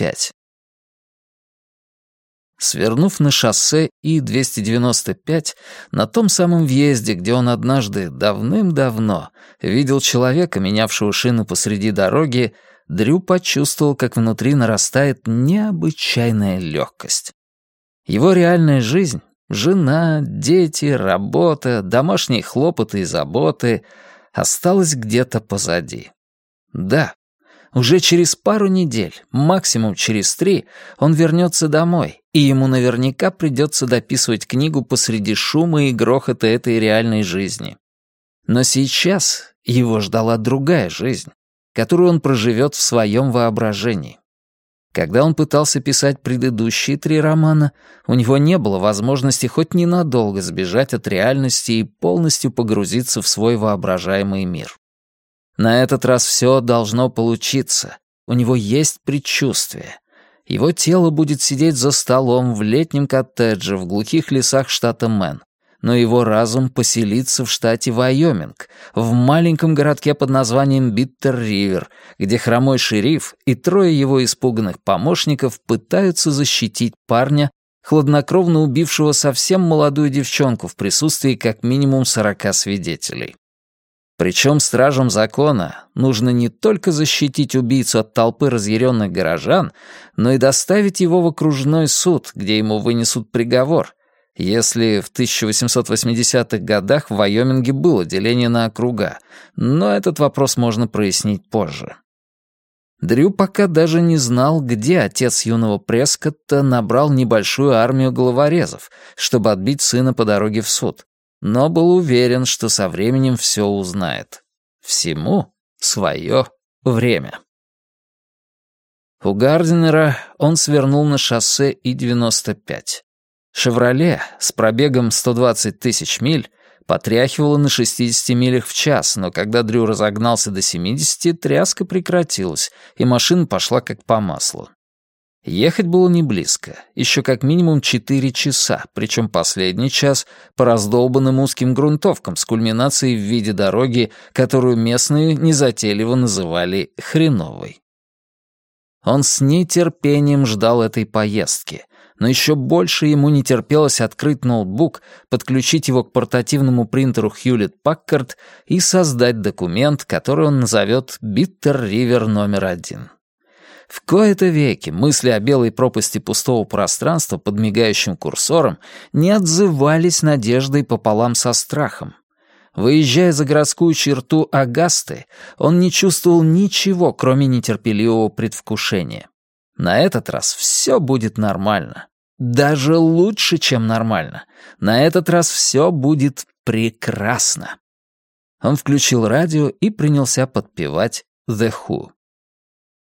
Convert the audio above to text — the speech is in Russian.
И-295. Свернув на шоссе И-295, на том самом въезде, где он однажды, давным-давно, видел человека, менявшего шину посреди дороги, Дрю почувствовал, как внутри нарастает необычайная легкость. Его реальная жизнь — жена, дети, работа, домашние хлопоты и заботы — осталась где-то позади. Да, уже через пару недель, максимум через три, он вернется домой, и ему наверняка придется дописывать книгу посреди шума и грохота этой реальной жизни. Но сейчас его ждала другая жизнь, которую он проживет в своем воображении. Когда он пытался писать предыдущие три романа, у него не было возможности хоть ненадолго сбежать от реальности и полностью погрузиться в свой воображаемый мир. На этот раз все должно получиться. У него есть предчувствие. Его тело будет сидеть за столом в летнем коттедже в глухих лесах штата Мэн, но его разум поселится в штате Вайоминг, в маленьком городке под названием Биттер-Ривер, где хромой шериф и трое его испуганных помощников пытаются защитить парня, хладнокровно убившего совсем молодую девчонку в присутствии как минимум сорока свидетелей. Причем стражам закона нужно не только защитить убийцу от толпы разъяренных горожан, но и доставить его в окружной суд, где ему вынесут приговор, если в 1880-х годах в Вайоминге было деление на округа, но этот вопрос можно прояснить позже. Дрю пока даже не знал, где отец юного Прескотта набрал небольшую армию головорезов, чтобы отбить сына по дороге в суд но был уверен, что со временем все узнает. Всему свое время. У Гардинера он свернул на шоссе И-95. «Шевроле» с пробегом 120 тысяч миль потряхивало на 60 милях в час, но когда Дрю разогнался до 70, тряска прекратилась, и машина пошла как по маслу. Ехать было не близко, еще как минимум четыре часа, причем последний час по раздолбанным узким грунтовкам с кульминацией в виде дороги, которую местные незатейливо называли «хреновой». Он с нетерпением ждал этой поездки, но еще больше ему не терпелось открыть ноутбук, подключить его к портативному принтеру Hewlett Packard и создать документ, который он назовет «Биттер Ривер номер один». В кои-то веки мысли о белой пропасти пустого пространства под мигающим курсором не отзывались надеждой пополам со страхом. Выезжая за городскую черту Агасты, он не чувствовал ничего, кроме нетерпеливого предвкушения. На этот раз все будет нормально. Даже лучше, чем нормально. На этот раз все будет прекрасно. Он включил радио и принялся подпевать «The Who».